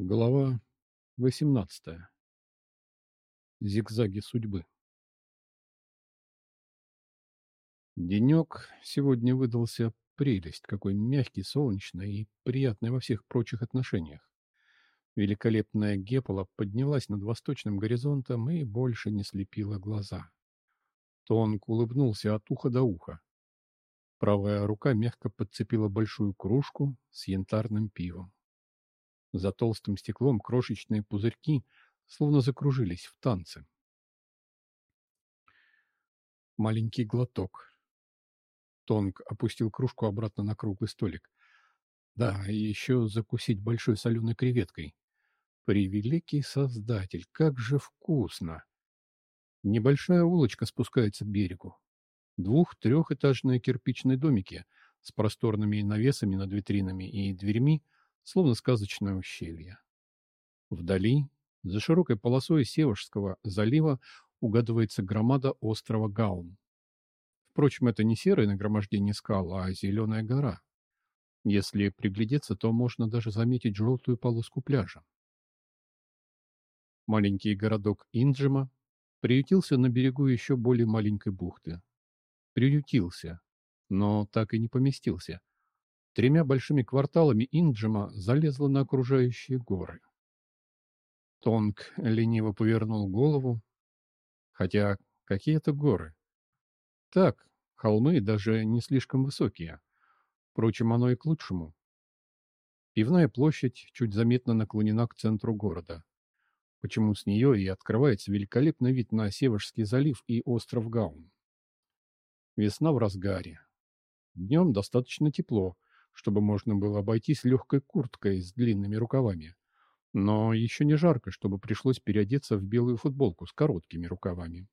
Глава 18. Зигзаги судьбы. Денек сегодня выдался прелесть, какой мягкий, солнечный и приятный во всех прочих отношениях. Великолепная гепола поднялась над восточным горизонтом и больше не слепила глаза. Тонк улыбнулся от уха до уха. Правая рука мягко подцепила большую кружку с янтарным пивом. За толстым стеклом крошечные пузырьки словно закружились в танце. Маленький глоток. Тонг опустил кружку обратно на круглый столик. Да, и еще закусить большой соленой креветкой. Превеликий создатель, как же вкусно! Небольшая улочка спускается к берегу. Двух-трехэтажные кирпичные домики с просторными навесами над витринами и дверьми — словно сказочное ущелье. Вдали, за широкой полосой Севашского залива, угадывается громада острова Гаун. Впрочем, это не серое нагромождение скал, а зеленая гора. Если приглядеться, то можно даже заметить желтую полоску пляжа. Маленький городок Инджима приютился на берегу еще более маленькой бухты. Приютился, но так и не поместился, тремя большими кварталами Инджима залезла на окружающие горы. Тонг лениво повернул голову. Хотя какие это горы? Так, холмы даже не слишком высокие. Впрочем, оно и к лучшему. Пивная площадь чуть заметно наклонена к центру города. Почему с нее и открывается великолепный вид на Севашский залив и остров Гаун. Весна в разгаре. Днем достаточно тепло, чтобы можно было обойтись легкой курткой с длинными рукавами. Но еще не жарко, чтобы пришлось переодеться в белую футболку с короткими рукавами.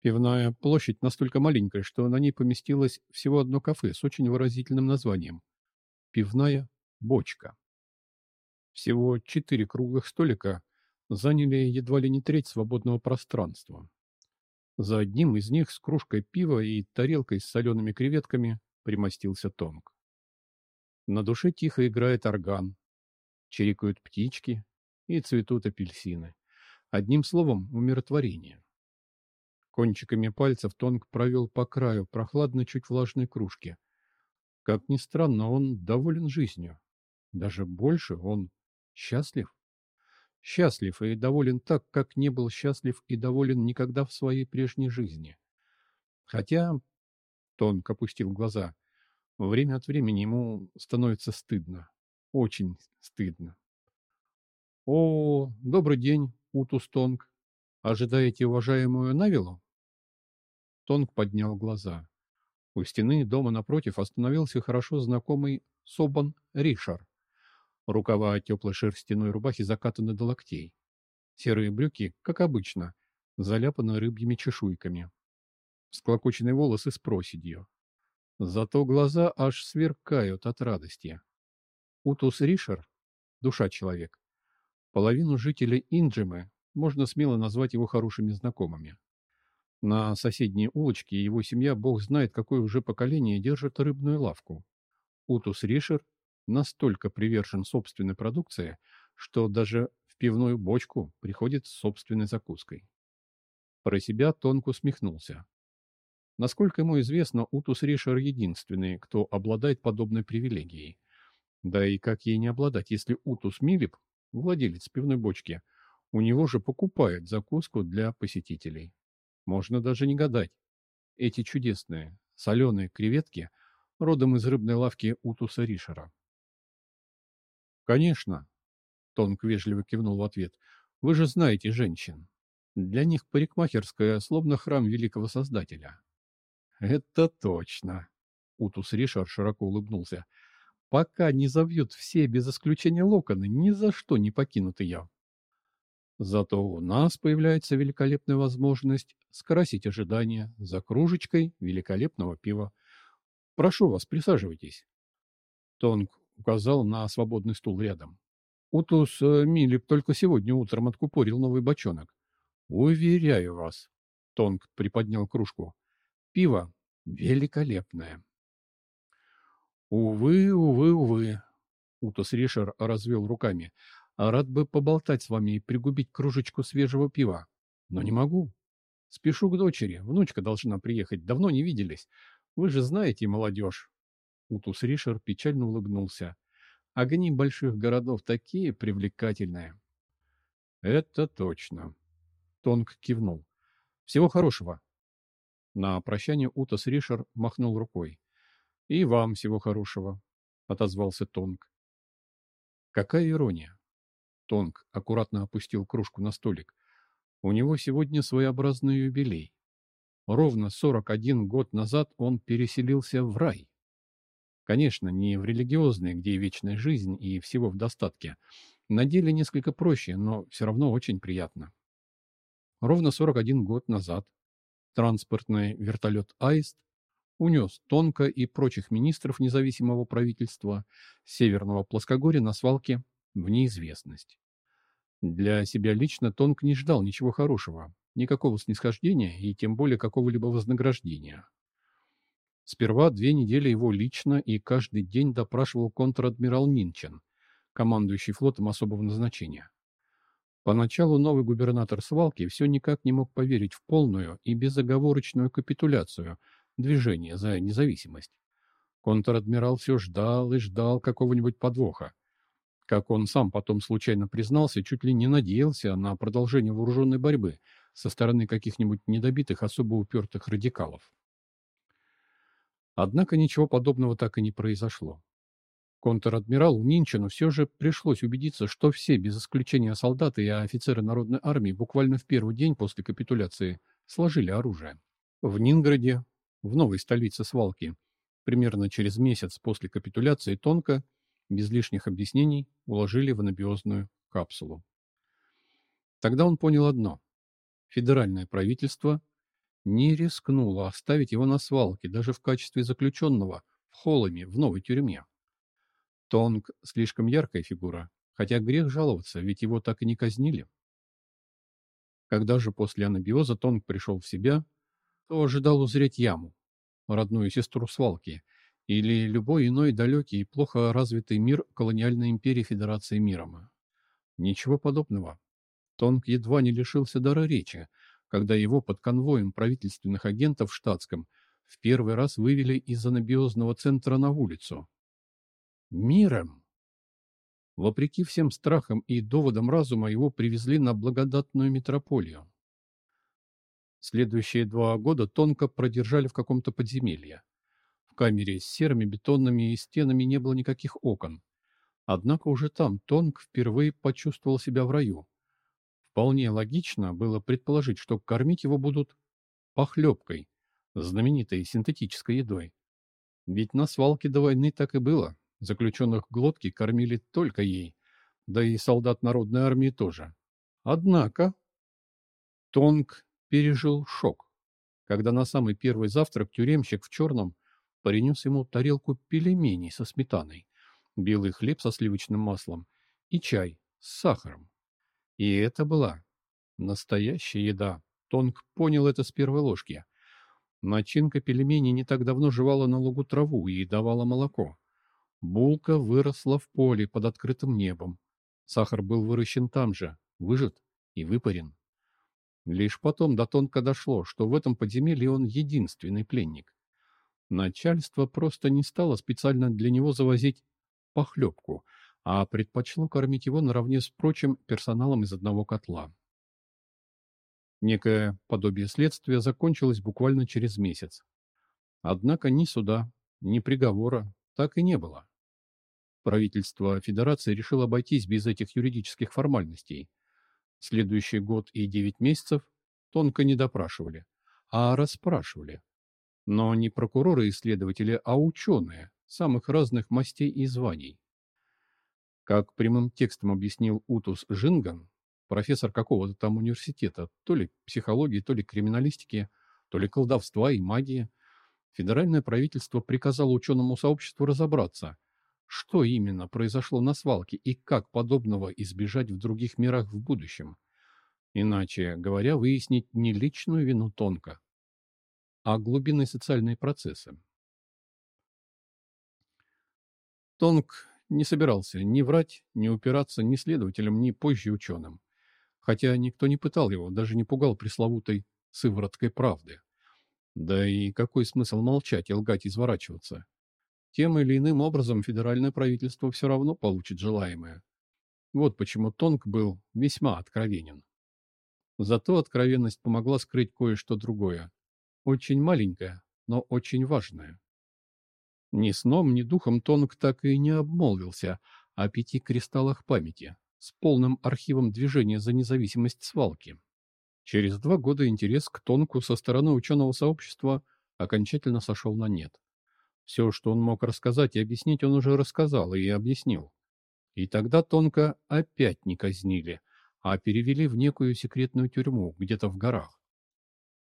Пивная площадь настолько маленькая, что на ней поместилось всего одно кафе с очень выразительным названием «Пивная бочка». Всего четыре круглых столика заняли едва ли не треть свободного пространства. За одним из них с кружкой пива и тарелкой с солеными креветками примостился Тонг. На душе тихо играет орган, чирикают птички и цветут апельсины. Одним словом, умиротворение. Кончиками пальцев Тонг провел по краю прохладной, чуть влажной кружки. Как ни странно, он доволен жизнью. Даже больше он счастлив. Счастлив и доволен так, как не был счастлив и доволен никогда в своей прежней жизни. Хотя, Тонг опустил глаза, Время от времени ему становится стыдно. Очень стыдно. «О, добрый день, Утус Тонг. Ожидаете уважаемую Навилу?» Тонг поднял глаза. У стены дома напротив остановился хорошо знакомый Собан Ришар. Рукава теплой шерстяной рубахи закатаны до локтей. Серые брюки, как обычно, заляпаны рыбьими чешуйками. Склокоченные волосы с проседью. Зато глаза аж сверкают от радости. Утус Ришер — душа человек. Половину жителей Инджимы можно смело назвать его хорошими знакомыми. На соседней улочке его семья, бог знает, какое уже поколение, держит рыбную лавку. Утус Ришер настолько привержен собственной продукции, что даже в пивную бочку приходит с собственной закуской. Про себя тонко усмехнулся. Насколько ему известно, Утус Ришер единственный, кто обладает подобной привилегией. Да и как ей не обладать, если Утус Милип, владелец пивной бочки, у него же покупает закуску для посетителей. Можно даже не гадать. Эти чудесные, соленые креветки родом из рыбной лавки Утуса Ришера. «Конечно», — Тонк вежливо кивнул в ответ, — «вы же знаете женщин. Для них парикмахерская словно храм великого Создателя». «Это точно!» Утус Ришар широко улыбнулся. «Пока не завьют все без исключения локоны, ни за что не покинут ее. Зато у нас появляется великолепная возможность скрасить ожидания за кружечкой великолепного пива. Прошу вас, присаживайтесь». Тонг указал на свободный стул рядом. Утус э, Милип только сегодня утром откупорил новый бочонок. «Уверяю вас», — Тонг приподнял кружку, — «пиво великолепное. Увы, увы, увы. Утас Ришер развел руками. А рад бы поболтать с вами и пригубить кружечку свежего пива. Но не могу. Спешу к дочери. Внучка должна приехать. Давно не виделись. Вы же знаете, молодежь. Утус Ришер печально улыбнулся. Огни больших городов такие привлекательные. Это точно. Тонг кивнул. Всего хорошего. На прощание Утас Ришер махнул рукой. И вам всего хорошего, отозвался Тонг. Какая ирония. Тонг аккуратно опустил кружку на столик. У него сегодня своеобразный юбилей. Ровно 41 год назад он переселился в рай. Конечно, не в религиозный, где вечная жизнь и всего в достатке. На деле несколько проще, но все равно очень приятно. Ровно 41 год назад транспортный вертолет «Аист» унес Тонко и прочих министров независимого правительства Северного Плоскогорья на свалке в неизвестность. Для себя лично Тонк не ждал ничего хорошего, никакого снисхождения и тем более какого-либо вознаграждения. Сперва две недели его лично и каждый день допрашивал контр-адмирал Минчен, командующий флотом особого назначения. Поначалу новый губернатор свалки все никак не мог поверить в полную и безоговорочную капитуляцию движения за независимость. Контр-адмирал все ждал и ждал какого-нибудь подвоха. Как он сам потом случайно признался, чуть ли не надеялся на продолжение вооруженной борьбы со стороны каких-нибудь недобитых особо упертых радикалов. Однако ничего подобного так и не произошло. Контр-адмиралу Нинчину все же пришлось убедиться, что все, без исключения солдаты и офицеры Народной армии, буквально в первый день после капитуляции сложили оружие. В Нинграде, в новой столице свалки, примерно через месяц после капитуляции Тонко, без лишних объяснений, уложили в анабиозную капсулу. Тогда он понял одно. Федеральное правительство не рискнуло оставить его на свалке, даже в качестве заключенного в Холламе, в новой тюрьме. Тонг слишком яркая фигура, хотя грех жаловаться, ведь его так и не казнили. Когда же после анабиоза Тонг пришел в себя, то ожидал узреть яму, родную сестру свалки, или любой иной далекий и плохо развитый мир колониальной империи Федерации Мирома. Ничего подобного. Тонг едва не лишился дара речи, когда его под конвоем правительственных агентов штатском в первый раз вывели из анабиозного центра на улицу, миром. Вопреки всем страхам и доводам разума его привезли на благодатную метрополию. Следующие два года тонко продержали в каком-то подземелье. В камере с серыми бетонными стенами не было никаких окон. Однако уже там Тонг впервые почувствовал себя в раю. Вполне логично было предположить, что кормить его будут похлебкой, знаменитой синтетической едой. Ведь на свалке до войны так и было. Заключенных глотки кормили только ей, да и солдат народной армии тоже. Однако Тонг пережил шок, когда на самый первый завтрак тюремщик в черном принес ему тарелку пельменей со сметаной, белый хлеб со сливочным маслом и чай с сахаром. И это была настоящая еда. Тонг понял это с первой ложки. Начинка пельменей не так давно жевала на лугу траву и давала молоко. Булка выросла в поле под открытым небом. Сахар был выращен там же, выжат и выпарен. Лишь потом до тонко дошло, что в этом подземелье он единственный пленник. Начальство просто не стало специально для него завозить похлебку, а предпочло кормить его наравне с прочим персоналом из одного котла. Некое подобие следствия закончилось буквально через месяц. Однако ни суда, ни приговора так и не было. Правительство Федерации решило обойтись без этих юридических формальностей. Следующий год и девять месяцев тонко не допрашивали, а расспрашивали. Но не прокуроры и следователи, а ученые самых разных мастей и званий. Как прямым текстом объяснил Утус Жинган, профессор какого-то там университета, то ли психологии, то ли криминалистики, то ли колдовства и магии, федеральное правительство приказало ученому сообществу разобраться, что именно произошло на свалке и как подобного избежать в других мирах в будущем. Иначе говоря, выяснить не личную вину тонко, а глубинные социальные процессы. Тонг не собирался ни врать, ни упираться ни следователям, ни позже ученым. Хотя никто не пытал его, даже не пугал пресловутой сывороткой правды. Да и какой смысл молчать и лгать изворачиваться? Тем или иным образом федеральное правительство все равно получит желаемое. Вот почему Тонг был весьма откровенен. Зато откровенность помогла скрыть кое-что другое. Очень маленькое, но очень важное. Ни сном, ни духом Тонг так и не обмолвился о пяти кристаллах памяти с полным архивом движения за независимость свалки. Через два года интерес к Тонку со стороны ученого сообщества окончательно сошел на нет. Все, что он мог рассказать и объяснить, он уже рассказал и объяснил. И тогда Тонка опять не казнили, а перевели в некую секретную тюрьму где-то в горах.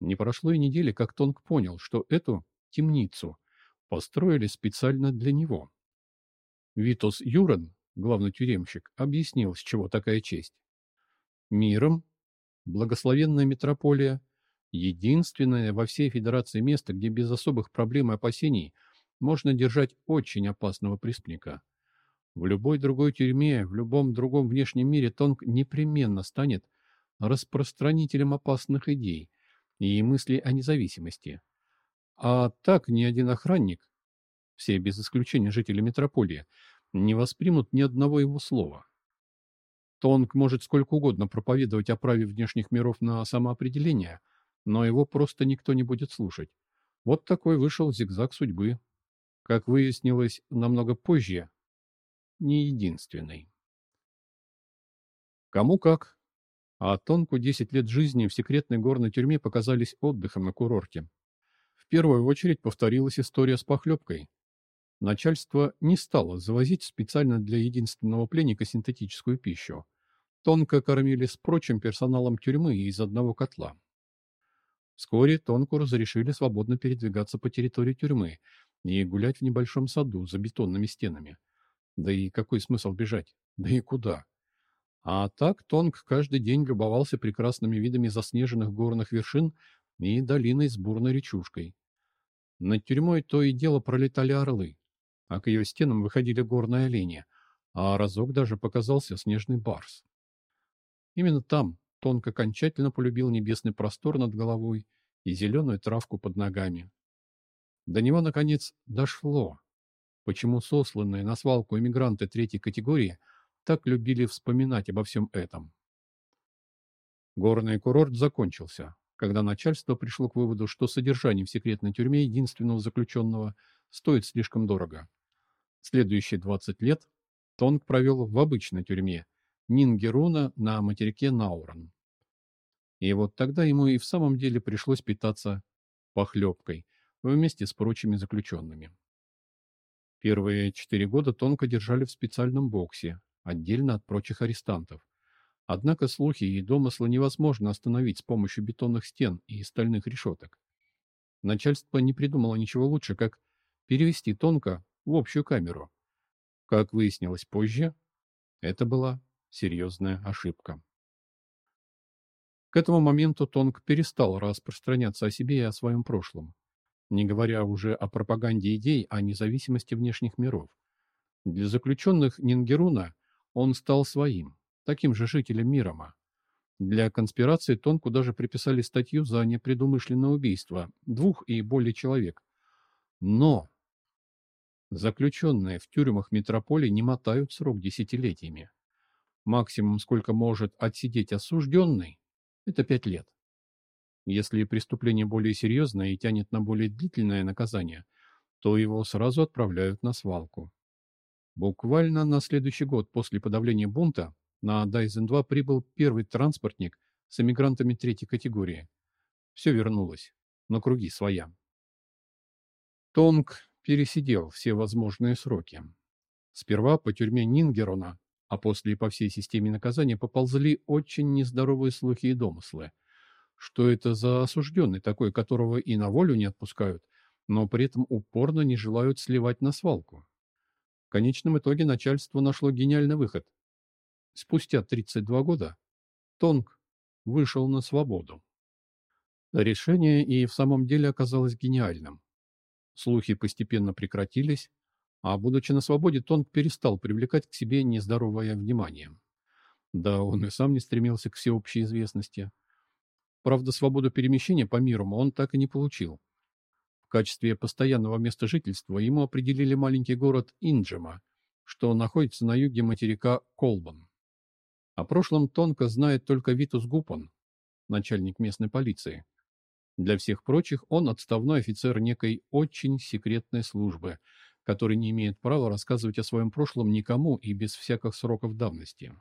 Не прошло и недели, как Тонг понял, что эту темницу построили специально для него. Витос Юран, главный тюремщик, объяснил, с чего такая честь. Миром благословенная метрополия – единственное во всей Федерации место, где без особых проблем и опасений можно держать очень опасного преступника. В любой другой тюрьме, в любом другом внешнем мире Тонг непременно станет распространителем опасных идей и мыслей о независимости. А так ни один охранник, все без исключения жители метрополии, не воспримут ни одного его слова. Тонг может сколько угодно проповедовать о праве внешних миров на самоопределение, но его просто никто не будет слушать. Вот такой вышел зигзаг судьбы. Как выяснилось намного позже, не единственный. Кому как. А Тонку 10 лет жизни в секретной горной тюрьме показались отдыхом на курорте. В первую очередь повторилась история с похлебкой. Начальство не стало завозить специально для единственного пленника синтетическую пищу. Тонко кормили с прочим персоналом тюрьмы из одного котла. Вскоре Тонку разрешили свободно передвигаться по территории тюрьмы и гулять в небольшом саду за бетонными стенами. Да и какой смысл бежать? Да и куда? А так Тонг каждый день любовался прекрасными видами заснеженных горных вершин и долиной с бурной речушкой. Над тюрьмой то и дело пролетали орлы а к ее стенам выходили горные олени, а разок даже показался снежный барс. Именно там Тонк окончательно полюбил небесный простор над головой и зеленую травку под ногами. До него, наконец, дошло, почему сосланные на свалку эмигранты третьей категории так любили вспоминать обо всем этом. Горный курорт закончился, когда начальство пришло к выводу, что содержание в секретной тюрьме единственного заключенного стоит слишком дорого. Следующие 20 лет Тонг провел в обычной тюрьме Нингеруна на материке Науран. И вот тогда ему и в самом деле пришлось питаться похлебкой вместе с прочими заключенными. Первые четыре года Тонка держали в специальном боксе, отдельно от прочих арестантов. Однако слухи и домыслы невозможно остановить с помощью бетонных стен и стальных решеток. Начальство не придумало ничего лучше, как перевести Тонка в общую камеру. Как выяснилось позже, это была серьезная ошибка. К этому моменту Тонг перестал распространяться о себе и о своем прошлом, не говоря уже о пропаганде идей о независимости внешних миров. Для заключенных Нингеруна он стал своим, таким же жителем Мирома. Для конспирации Тонку даже приписали статью за непредумышленное убийство двух и более человек. Но Заключенные в тюрьмах метрополии не мотают срок десятилетиями. Максимум, сколько может отсидеть осужденный, это пять лет. Если преступление более серьезное и тянет на более длительное наказание, то его сразу отправляют на свалку. Буквально на следующий год после подавления бунта на Дайзен-2 прибыл первый транспортник с эмигрантами третьей категории. Все вернулось на круги своя. Тонг пересидел все возможные сроки. Сперва по тюрьме Нингерона, а после и по всей системе наказания поползли очень нездоровые слухи и домыслы. Что это за осужденный такой, которого и на волю не отпускают, но при этом упорно не желают сливать на свалку? В конечном итоге начальство нашло гениальный выход. Спустя 32 года Тонг вышел на свободу. Решение и в самом деле оказалось гениальным. Слухи постепенно прекратились, А будучи на свободе, Тонг перестал привлекать к себе нездоровое внимание. Да, он и сам не стремился к всеобщей известности. Правда, свободу перемещения по миру он так и не получил. В качестве постоянного места жительства ему определили маленький город Инджема, что находится на юге материка Колбан. О прошлом тонко знает только Витус Гупон, начальник местной полиции. Для всех прочих он отставной офицер некой очень секретной службы, который не имеет права рассказывать о своем прошлом никому и без всяких сроков давности.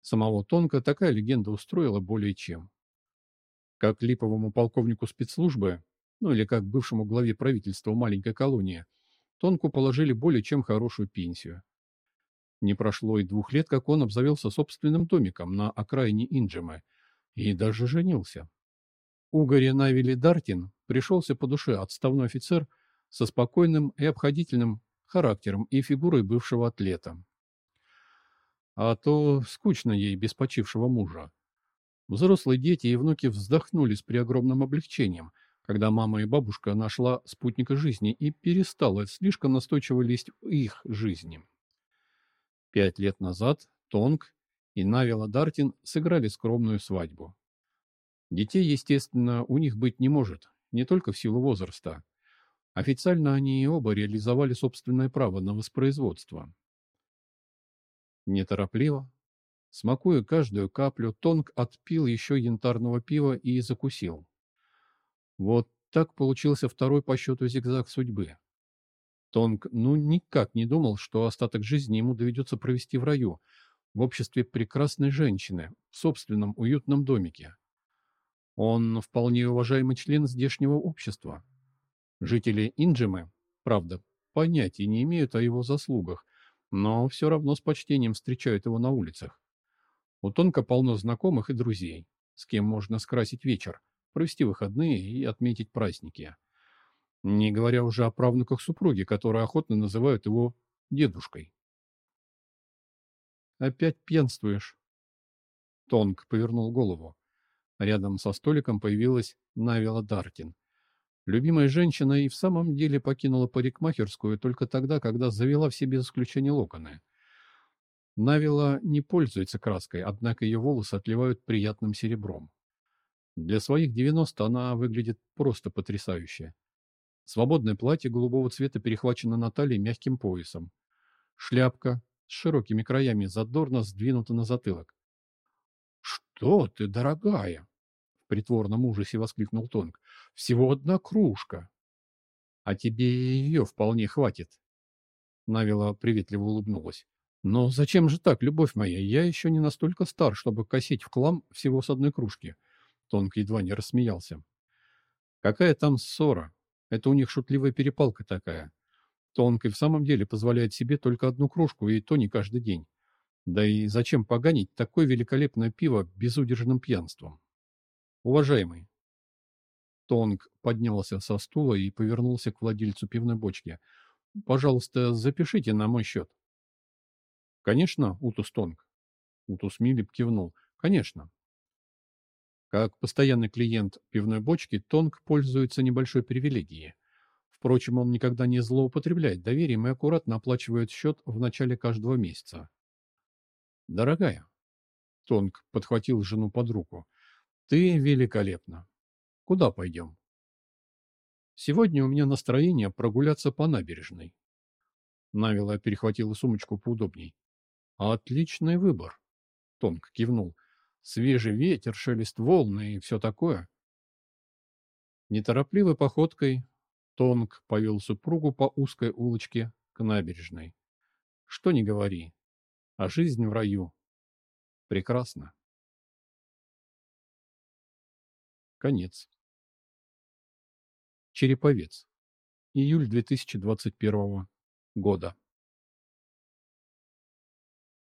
Самого Тонка такая легенда устроила более чем. Как липовому полковнику спецслужбы, ну или как бывшему главе правительства маленькой колонии, Тонку положили более чем хорошую пенсию. Не прошло и двух лет, как он обзавелся собственным домиком на окраине Инджемы и даже женился. Угаре Навили Дартин пришелся по душе отставной офицер со спокойным и обходительным характером и фигурой бывшего атлета. А то скучно ей без почившего мужа. Взрослые дети и внуки вздохнули с преогромным облегчением, когда мама и бабушка нашла спутника жизни и перестала слишком настойчиво лезть в их жизни. Пять лет назад Тонг и Навила Дартин сыграли скромную свадьбу. Детей, естественно, у них быть не может, не только в силу возраста. Официально они и оба реализовали собственное право на воспроизводство. Неторопливо, Смакуя каждую каплю, Тонг отпил еще янтарного пива и закусил. Вот так получился второй по счету зигзаг судьбы. Тонг ну никак не думал, что остаток жизни ему доведется провести в раю, в обществе прекрасной женщины, в собственном уютном домике. Он вполне уважаемый член здешнего общества. Жители Инджимы, правда, понятия не имеют о его заслугах, но все равно с почтением встречают его на улицах. У Тонка полно знакомых и друзей, с кем можно скрасить вечер, провести выходные и отметить праздники. Не говоря уже о правнуках супруги, которые охотно называют его дедушкой. «Опять пьянствуешь?» Тонг повернул голову. Рядом со столиком появилась Навила Дартин. Любимая женщина и в самом деле покинула парикмахерскую только тогда, когда завела все без исключения локоны – Навила не пользуется краской, однако ее волосы отливают приятным серебром. Для своих 90 она выглядит просто потрясающе. Свободное платье голубого цвета перехвачено на талии мягким поясом. Шляпка с широкими краями задорно сдвинута на затылок. «Что ты, дорогая!» — в притворном ужасе воскликнул Тонг. «Всего одна кружка!» «А тебе ее вполне хватит!» Навила приветливо улыбнулась. Но зачем же так, любовь моя? Я еще не настолько стар, чтобы косить в клам всего с одной кружки. Тонк едва не рассмеялся. Какая там ссора? Это у них шутливая перепалка такая. Тонк и в самом деле позволяет себе только одну кружку, и то не каждый день. Да и зачем поганить такое великолепное пиво безудержным пьянством? Уважаемый. Тонг поднялся со стула и повернулся к владельцу пивной бочки. Пожалуйста, запишите на мой счет. Конечно, Утус Тонг. Утус Милип кивнул. Конечно. Как постоянный клиент пивной бочки, Тонг пользуется небольшой привилегией. Впрочем, он никогда не злоупотребляет доверием и аккуратно оплачивает счет в начале каждого месяца. «Дорогая», — Тонг подхватил жену под руку, — «ты великолепна. Куда пойдем?» «Сегодня у меня настроение прогуляться по набережной». Навила перехватила сумочку поудобней. Отличный выбор. Тонко кивнул. Свежий ветер, шелест волн и все такое. Неторопливой походкой Тонг повел супругу по узкой улочке к набережной. Что ни говори, а жизнь в раю прекрасна. Конец. Череповец. Июль 2021 года.